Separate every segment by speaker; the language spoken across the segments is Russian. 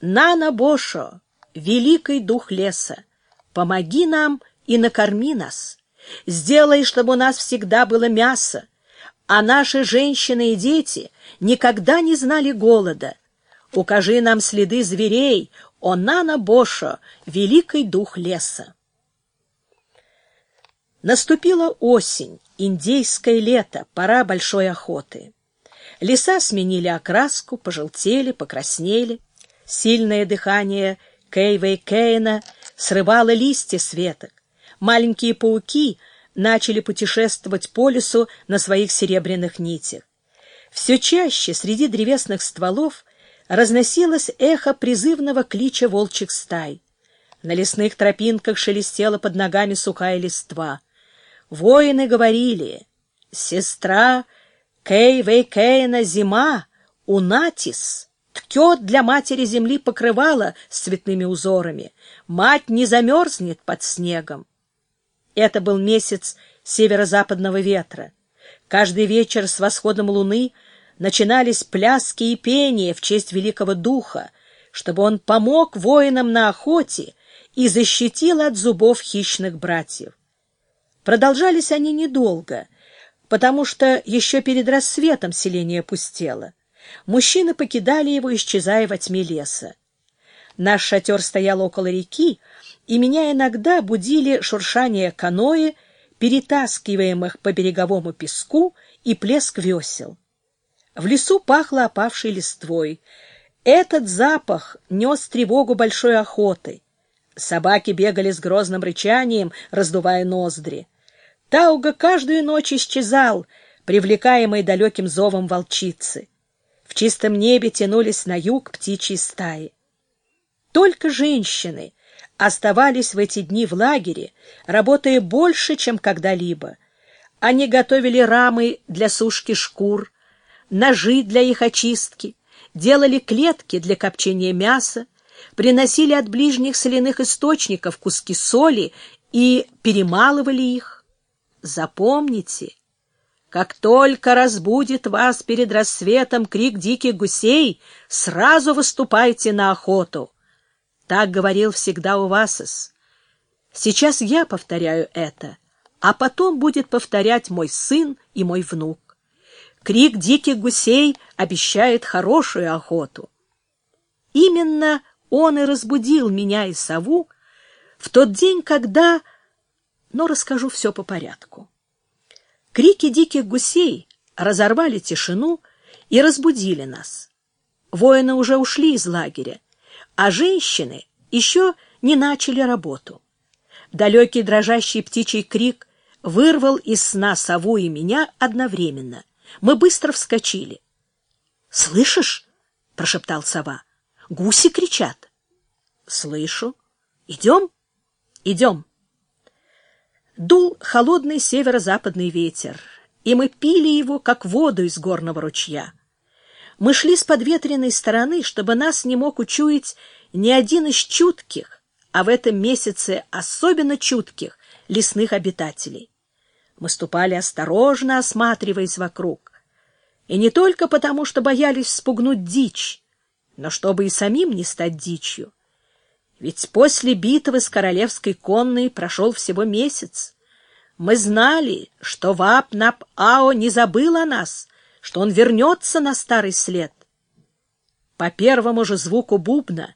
Speaker 1: Нана Бошо, великий дух леса, помоги нам и накорми нас. Сделай, чтобы у нас всегда было мясо, а наши женщины и дети никогда не знали голода. Укажи нам следы зверей, о Нана Бошо, великий дух леса. Наступила осень, индейское лето, пора большой охоты. Леса сменили окраску, пожелтели, покраснели. Сильное дыхание Кейва и Кейна срывало листья с веток. Маленькие пауки начали путешествовать по лесу на своих серебряных нитях. Все чаще среди древесных стволов разносилось эхо призывного клича волчьих стай. На лесных тропинках шелестела под ногами сухая листва. Воины говорили, «Сестра Кейвей Кейна зима, Унатис, ткет для матери земли покрывало с цветными узорами. Мать не замерзнет под снегом». Это был месяц северо-западного ветра. Каждый вечер с восходом луны начинались пляски и пения в честь великого духа, чтобы он помог воинам на охоте и защитил от зубов хищных братьев. Продолжались они недолго, потому что еще перед рассветом селение пустело. Мужчины покидали его, исчезая во тьме леса. Наш шатер стоял около реки, и меня иногда будили шуршание каноэ, перетаскиваемых по береговому песку, и плеск весел. В лесу пахло опавшей листвой. Этот запах нес тревогу большой охоты. Собаки бегали с грозным рычанием, раздувая ноздри. Тауга каждую ночь исчезал, привлекаемый далеким зовом волчицы. В чистом небе тянулись на юг птичьи стаи. Только женщины оставались в эти дни в лагере, работая больше, чем когда-либо. Они готовили рамы для сушки шкур, ножи для их очистки, делали клетки для копчения мяса, приносили от ближних соляных источников куски соли и перемалывали их. Запомните, как только разбудит вас перед рассветом крик диких гусей, сразу выступайте на охоту. Так говорил всегда Увасос. Сейчас я повторяю это, а потом будет повторять мой сын и мой внук. Крик диких гусей обещает хорошую охоту. Именно он и разбудил меня и сову в тот день, когда но расскажу все по порядку. Крики диких гусей разорвали тишину и разбудили нас. Воины уже ушли из лагеря, а женщины еще не начали работу. Далекий дрожащий птичий крик вырвал из сна сову и меня одновременно. Мы быстро вскочили. — Слышишь? — прошептал сова. — Гуси кричат. — Слышу. — Идем? — Идем. Дул холодный северо-западный ветер, и мы пили его, как воду из горного ручья. Мы шли с подветренной стороны, чтобы нас не мог учуять ни один из чутких, а в этом месяце особенно чутких, лесных обитателей. Мы ступали осторожно, осматриваясь вокруг. И не только потому, что боялись спугнуть дичь, но чтобы и самим не стать дичью. Ведь после битвы с королевской конной прошел всего месяц. Мы знали, что Вап-Нап-Ао не забыл о нас, что он вернется на старый след. По первому же звуку бубна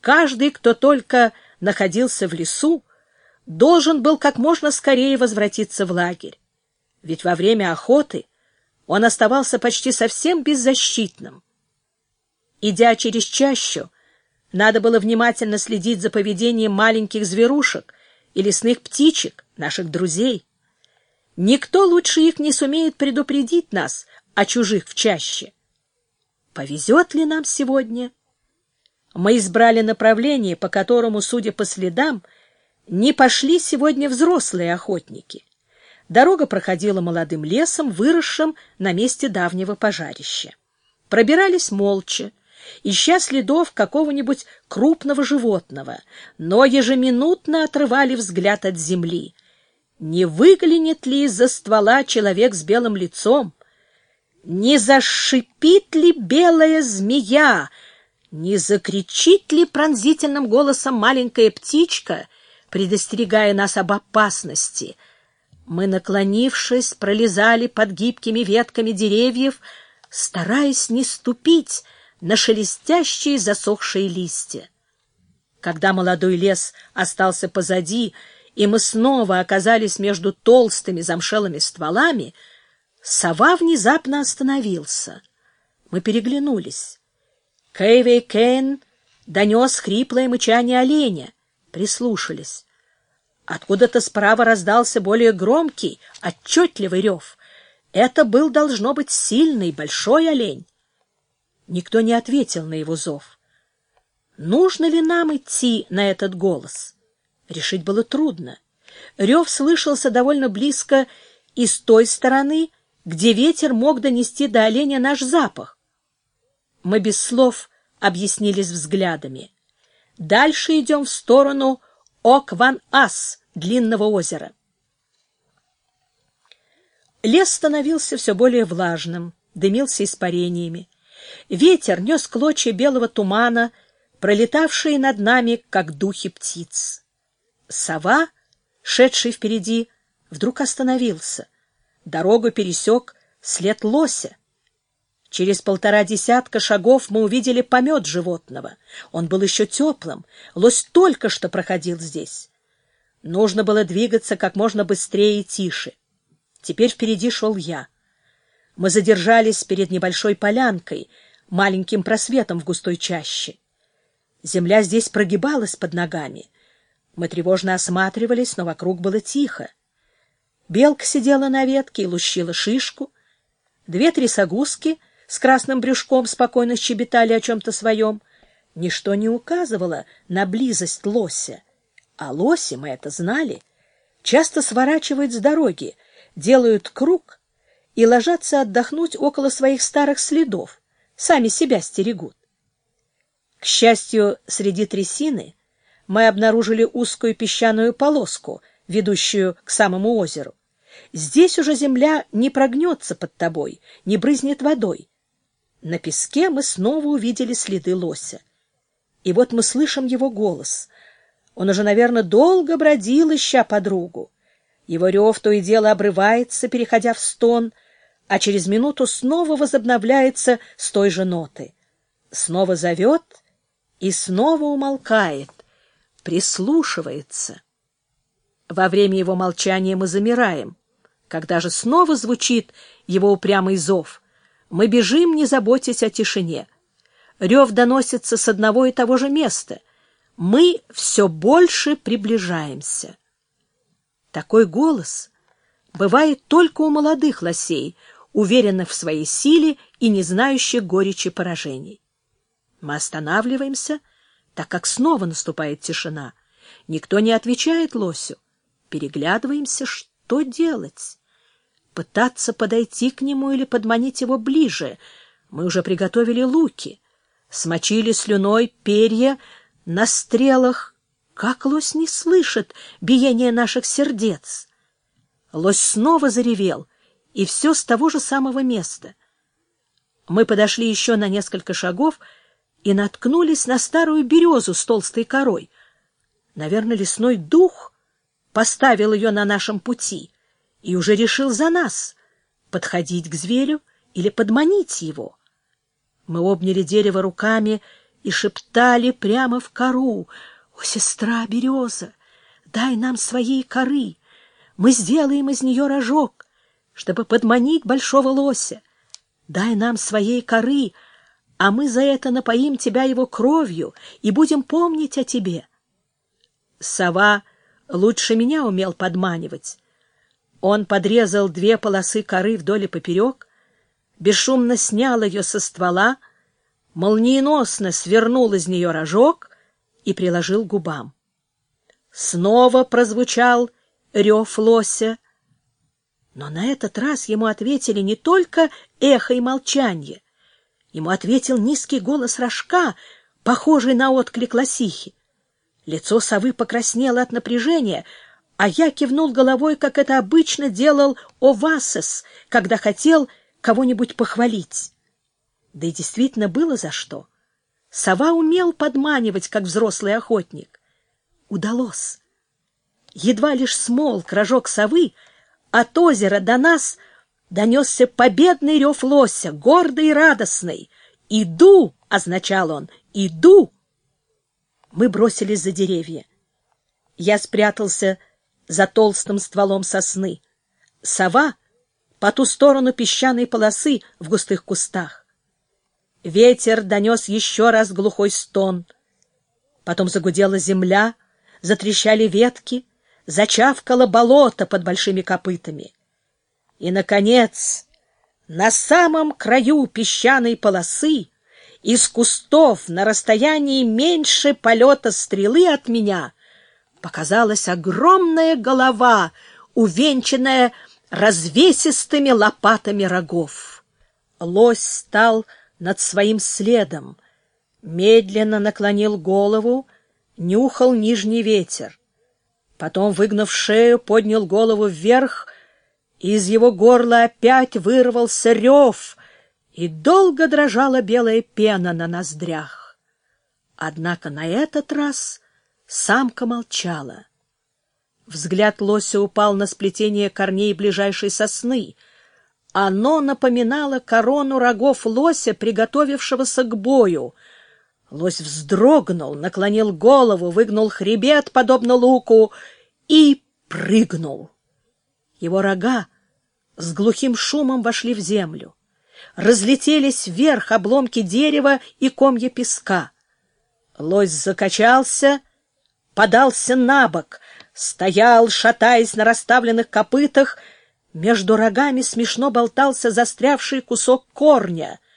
Speaker 1: каждый, кто только находился в лесу, должен был как можно скорее возвратиться в лагерь. Ведь во время охоты он оставался почти совсем беззащитным. Идя через чащу, надо было внимательно следить за поведением маленьких зверушек и лесных птичек, наших друзей. Никто лучше их не сумеет предупредить нас о чужих в чаще. Повезет ли нам сегодня? Мы избрали направление, по которому, судя по следам, не пошли сегодня взрослые охотники. Дорога проходила молодым лесом, выросшим на месте давнего пожарища. Пробирались молча, ища следов какого-нибудь крупного животного, но ежеминутно отрывали взгляд от земли. Не выглянет ли из-за ствола человек с белым лицом? Не зашипит ли белая змея? Не закричит ли пронзительным голосом маленькая птичка, предостерегая нас об опасности? Мы, наклонившись, пролезали под гибкими ветками деревьев, стараясь не ступить на шелестящие засохшие листья. Когда молодой лес остался позади, и мы снова оказались между толстыми замшелыми стволами, сова внезапно остановился. Мы переглянулись. Кэйвей Кейн донес хриплое мычание оленя. Прислушались. Откуда-то справа раздался более громкий, отчетливый рев. Это был, должно быть, сильный, большой олень. Никто не ответил на его зов. Нужно ли нам идти на этот голос? Решить было трудно. Рев слышался довольно близко и с той стороны, где ветер мог донести до оленя наш запах. Мы без слов объяснились взглядами. Дальше идем в сторону Окван-Ас, длинного озера. Лес становился все более влажным, дымился испарениями. Ветер нес клочья белого тумана, пролетавшие над нами, как духи птиц. Сова, шедший впереди, вдруг остановился. Дорогу пересек след лося. Через полтора десятка шагов мы увидели помет животного. Он был еще теплым. Лось только что проходил здесь. Нужно было двигаться как можно быстрее и тише. Теперь впереди шел я. Мы задержались перед небольшой полянкой, маленьким просветом в густой чаще. Земля здесь прогибалась под ногами. Мы тревожно осматривались, но вокруг было тихо. Белка сидела на ветке и лущила шишку. Две трясогузки с красным брюшком спокойно щебетали о чем-то своем. Ничто не указывало на близость лося. А лоси, мы это знали, часто сворачивают с дороги, делают круг и ложатся отдохнуть около своих старых следов, сами себя стерегут. К счастью, среди трясины мы обнаружили узкую песчаную полоску, ведущую к самому озеру. Здесь уже земля не прогнется под тобой, не брызнет водой. На песке мы снова увидели следы лося. И вот мы слышим его голос. Он уже, наверное, долго бродил, ища подругу. Его рев то и дело обрывается, переходя в стон, а через минуту снова возобновляется с той же ноты. Снова зовет и снова умолкает, прислушивается. Во время его молчания мы замираем. Когда же снова звучит его упрямый зов — мы бежим, не заботясь о тишине. Рев доносится с одного и того же места. Мы все больше приближаемся. Такой голос бывает только у молодых лосей, уверенных в своей силе и не знающих горечи поражений. Мы останавливаемся, так как снова наступает тишина. Никто не отвечает лосю. Переглядываемся, что делать пытаться подойти к нему или подманить его ближе. Мы уже приготовили луки, смочили слюной перья на стрелах. Как лось не слышит биение наших сердец? Лось снова заревел, и все с того же самого места. Мы подошли еще на несколько шагов и наткнулись на старую березу с толстой корой. Наверное, лесной дух поставил ее на нашем пути — и уже решил за нас, подходить к зверю или подманить его. Мы обняли дерево руками и шептали прямо в кору. «О, сестра береза, дай нам своей коры, мы сделаем из нее рожок, чтобы подманить большого лося. Дай нам своей коры, а мы за это напоим тебя его кровью и будем помнить о тебе». Сова лучше меня умел подманивать, он подрезал две полосы коры вдоль и поперек, бесшумно снял ее со ствола, молниеносно свернул из нее рожок и приложил губам. Снова прозвучал рев лося, но на этот раз ему ответили не только эхо и молчание. Ему ответил низкий голос рожка, похожий на отклик лосихи. Лицо совы покраснело от напряжения — а я кивнул головой, как это обычно делал Овасес, когда хотел кого-нибудь похвалить. Да и действительно было за что. Сова умел подманивать, как взрослый охотник. Удалось. Едва лишь смолк рожок совы, от озера до нас донесся победный рев лося, гордый и радостный. «Иду!» — означал он. «Иду!» Мы бросились за деревья. Я спрятался за толстым стволом сосны. Сова по ту сторону песчаной полосы в густых кустах. Ветер донес еще раз глухой стон. Потом загудела земля, затрещали ветки, зачавкало болото под большими копытами. И, наконец, на самом краю песчаной полосы из кустов на расстоянии меньше полета стрелы от меня показалась огромная голова, увенчанная развесистыми лопатами рогов. Лось стал над своим следом, медленно наклонил голову, нюхал нижний ветер. Потом, выгнув шею, поднял голову вверх, и из его горла опять вырвался рев, и долго дрожала белая пена на ноздрях. Однако на этот раз самка молчала. Взгляд лося упал на сплетение корней ближайшей сосны. Оно напоминало корону рогов лося, приготовившегося к бою. Лось вздрогнул, наклонил голову, выгнул хребет, подобно луку, и прыгнул. Его рога с глухим шумом вошли в землю. Разлетелись вверх обломки дерева и комья песка. Лось закачался, подался на бок, стоял, шатаясь на расставленных копытах, между рогами смешно болтался застрявший кусок корня —